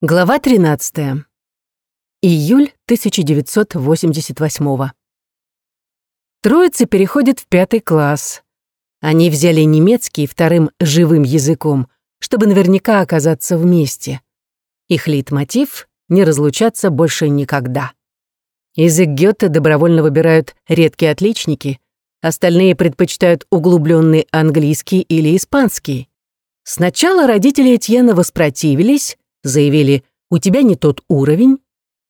Глава 13. Июль 1988. Троица переходит в пятый класс. Они взяли немецкий вторым живым языком, чтобы наверняка оказаться вместе. Их лейтмотив — не разлучаться больше никогда. Язык Гёте добровольно выбирают редкие отличники, остальные предпочитают углубленный английский или испанский. Сначала родители Этьена воспротивились, заявили «у тебя не тот уровень»,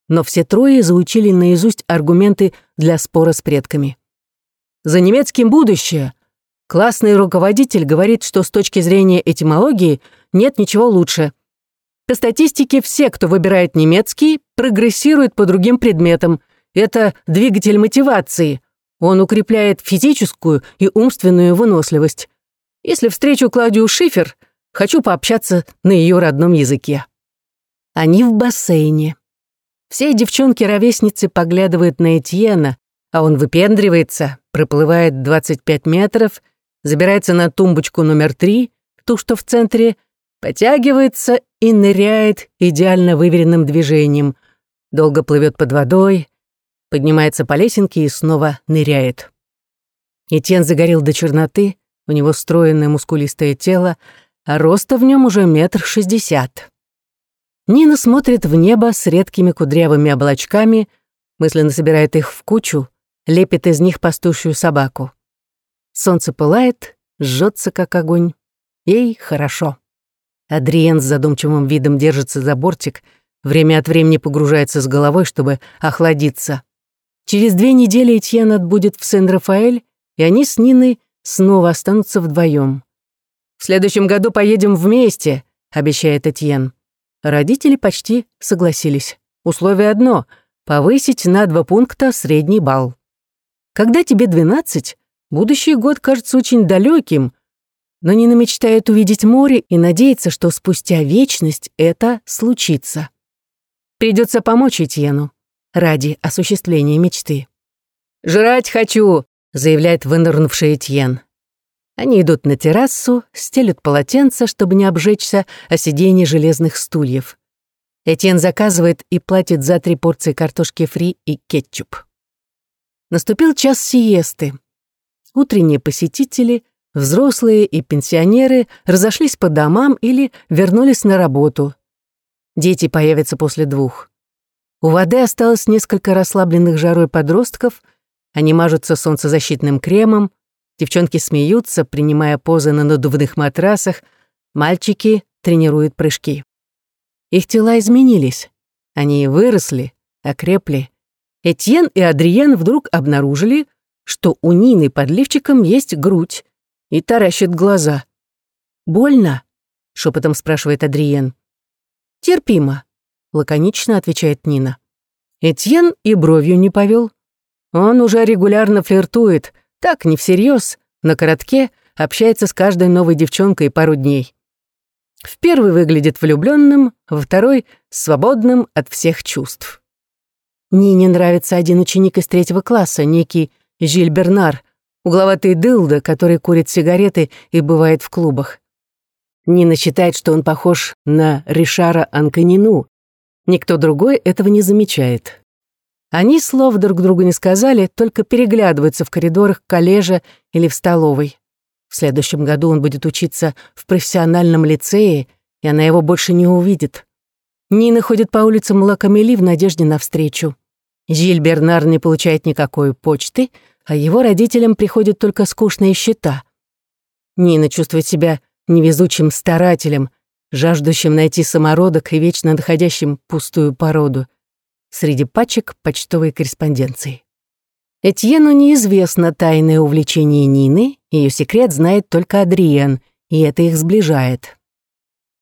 но все трое заучили наизусть аргументы для спора с предками. За немецким будущее. Классный руководитель говорит, что с точки зрения этимологии нет ничего лучше. По статистике, все, кто выбирает немецкий, прогрессируют по другим предметам. Это двигатель мотивации. Он укрепляет физическую и умственную выносливость. Если встречу Клаудию Шифер, хочу пообщаться на ее родном языке. Они в бассейне. Все девчонки-ровесницы поглядывают на Этьена, а он выпендривается, проплывает 25 метров, забирается на тумбочку номер три, ту, что в центре, потягивается и ныряет идеально выверенным движением. Долго плывет под водой, поднимается по лесенке и снова ныряет. Этьен загорел до черноты, у него стройное мускулистое тело, а роста в нем уже метр шестьдесят. Нина смотрит в небо с редкими кудрявыми облачками, мысленно собирает их в кучу, лепит из них пастушью собаку. Солнце пылает, жжется как огонь. Ей хорошо. Адриен с задумчивым видом держится за бортик, время от времени погружается с головой, чтобы охладиться. Через две недели Этьен отбудет в Сен-Рафаэль, и они с Ниной снова останутся вдвоем. «В следующем году поедем вместе», — обещает Этьен. Родители почти согласились. Условие одно — повысить на два пункта средний балл. Когда тебе 12, будущий год кажется очень далеким, но Нина мечтает увидеть море и надеется, что спустя вечность это случится. Придется помочь Этьену ради осуществления мечты. «Жрать хочу», — заявляет вынырнувший Этьен. Они идут на террасу, стелют полотенца, чтобы не обжечься о сиденье железных стульев. Этьен заказывает и платит за три порции картошки фри и кетчуп. Наступил час сиесты. Утренние посетители, взрослые и пенсионеры разошлись по домам или вернулись на работу. Дети появятся после двух. У воды осталось несколько расслабленных жарой подростков, они мажутся солнцезащитным кремом, Девчонки смеются, принимая позы на надувных матрасах, мальчики тренируют прыжки. Их тела изменились. Они выросли, окрепли. Этьен и Адриен вдруг обнаружили, что у Нины под лифчиком есть грудь, и таращит глаза. «Больно?» — шепотом спрашивает Адриен. «Терпимо», — лаконично отвечает Нина. Этьен и бровью не повел. Он уже регулярно флиртует, так, не всерьез, на коротке, общается с каждой новой девчонкой пару дней. В первый выглядит влюбленным, во второй — свободным от всех чувств. Нине нравится один ученик из третьего класса, некий Жиль Бернар, угловатый дылда, который курит сигареты и бывает в клубах. Нина считает, что он похож на Ришара Анканину. Никто другой этого не замечает. Они слов друг другу не сказали, только переглядываются в коридорах коллежа или в столовой. В следующем году он будет учиться в профессиональном лицее, и она его больше не увидит. Нина ходит по улицам Лакамели в надежде на встречу. Жиль Бернар не получает никакой почты, а его родителям приходят только скучные счета. Нина чувствует себя невезучим старателем, жаждущим найти самородок и вечно находящим пустую породу — среди пачек почтовой корреспонденции. Этьену неизвестно тайное увлечение Нины, ее секрет знает только Адриен, и это их сближает.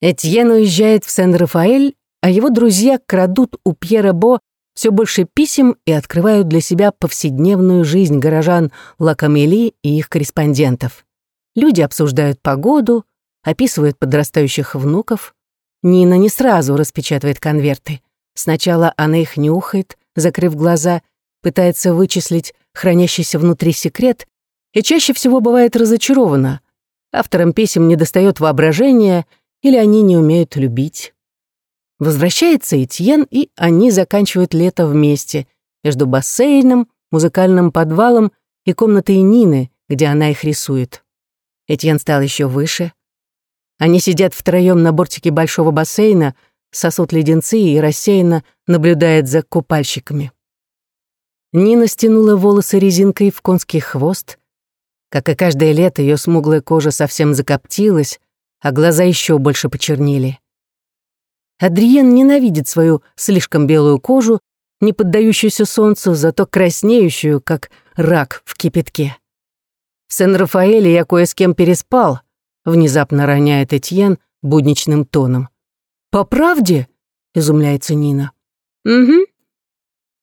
Этьен уезжает в Сен-Рафаэль, а его друзья крадут у Пьера Бо все больше писем и открывают для себя повседневную жизнь горожан Лакамели и их корреспондентов. Люди обсуждают погоду, описывают подрастающих внуков. Нина не сразу распечатывает конверты. Сначала она их нюхает, закрыв глаза, пытается вычислить хранящийся внутри секрет и чаще всего бывает разочарована. Авторам писем недостает воображения или они не умеют любить. Возвращается Этьен, и они заканчивают лето вместе, между бассейном, музыкальным подвалом и комнатой Нины, где она их рисует. Этьен стал еще выше. Они сидят втроем на бортике большого бассейна, сосут леденцы и рассеянно наблюдает за купальщиками. Нина стянула волосы резинкой в конский хвост. Как и каждое лето, ее смуглая кожа совсем закоптилась, а глаза еще больше почернели. Адриен ненавидит свою слишком белую кожу, не поддающуюся солнцу, зато краснеющую, как рак в кипятке. В Сен-Рафаэле я кое с кем переспал, внезапно роняет Этьен будничным тоном. «По правде?» — изумляется Нина. «Угу.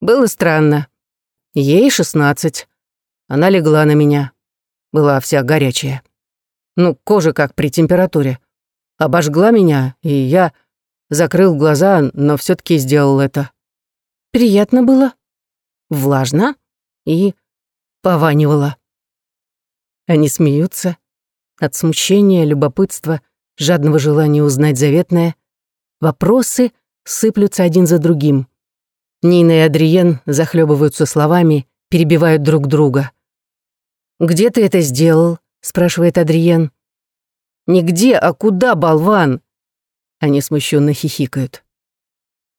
Было странно. Ей шестнадцать. Она легла на меня. Была вся горячая. Ну, кожа как при температуре. Обожгла меня, и я закрыл глаза, но все таки сделал это. Приятно было. Влажно и пованивало. Они смеются. От смущения, любопытства, жадного желания узнать заветное. Вопросы сыплются один за другим. Нина и Адриен захлебываются словами, перебивают друг друга. «Где ты это сделал?» — спрашивает Адриен. «Нигде, а куда, болван?» Они смущенно хихикают.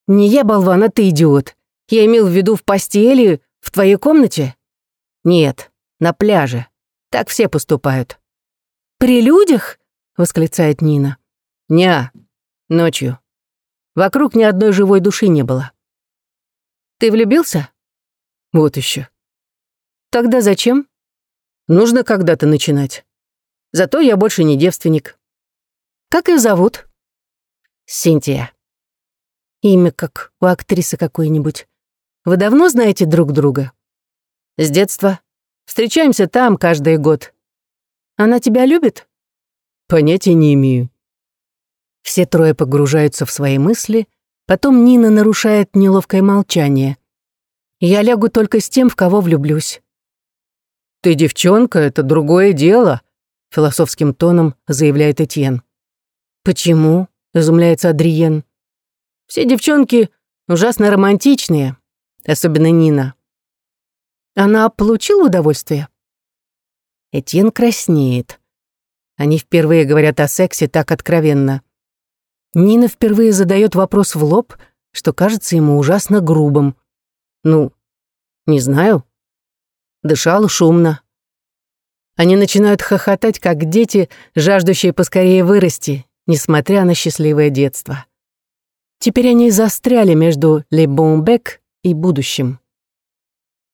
«Не я, болван, а ты идиот. Я имел в виду в постели, в твоей комнате?» «Нет, на пляже. Так все поступают». «При людях?» — восклицает Нина. «Ня, ночью. Вокруг ни одной живой души не было. Ты влюбился? Вот еще. Тогда зачем? Нужно когда-то начинать. Зато я больше не девственник. Как ее зовут? Синтия. Имя как у актрисы какой-нибудь. Вы давно знаете друг друга? С детства. Встречаемся там каждый год. Она тебя любит? Понятия не имею. Все трое погружаются в свои мысли, Потом Нина нарушает неловкое молчание. «Я лягу только с тем, в кого влюблюсь». «Ты девчонка, это другое дело», — философским тоном заявляет Этьен. «Почему?» — изумляется Адриен. «Все девчонки ужасно романтичные, особенно Нина». «Она получила удовольствие?» Этьен краснеет. Они впервые говорят о сексе так откровенно. Нина впервые задает вопрос в лоб, что кажется ему ужасно грубым. Ну, не знаю. Дышал шумно. Они начинают хохотать, как дети, жаждущие поскорее вырасти, несмотря на счастливое детство. Теперь они застряли между «Le Bon Bec» и будущим.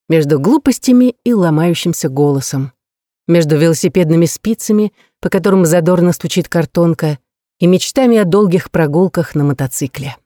Между глупостями и ломающимся голосом. Между велосипедными спицами, по которым задорно стучит картонка, и мечтами о долгих прогулках на мотоцикле.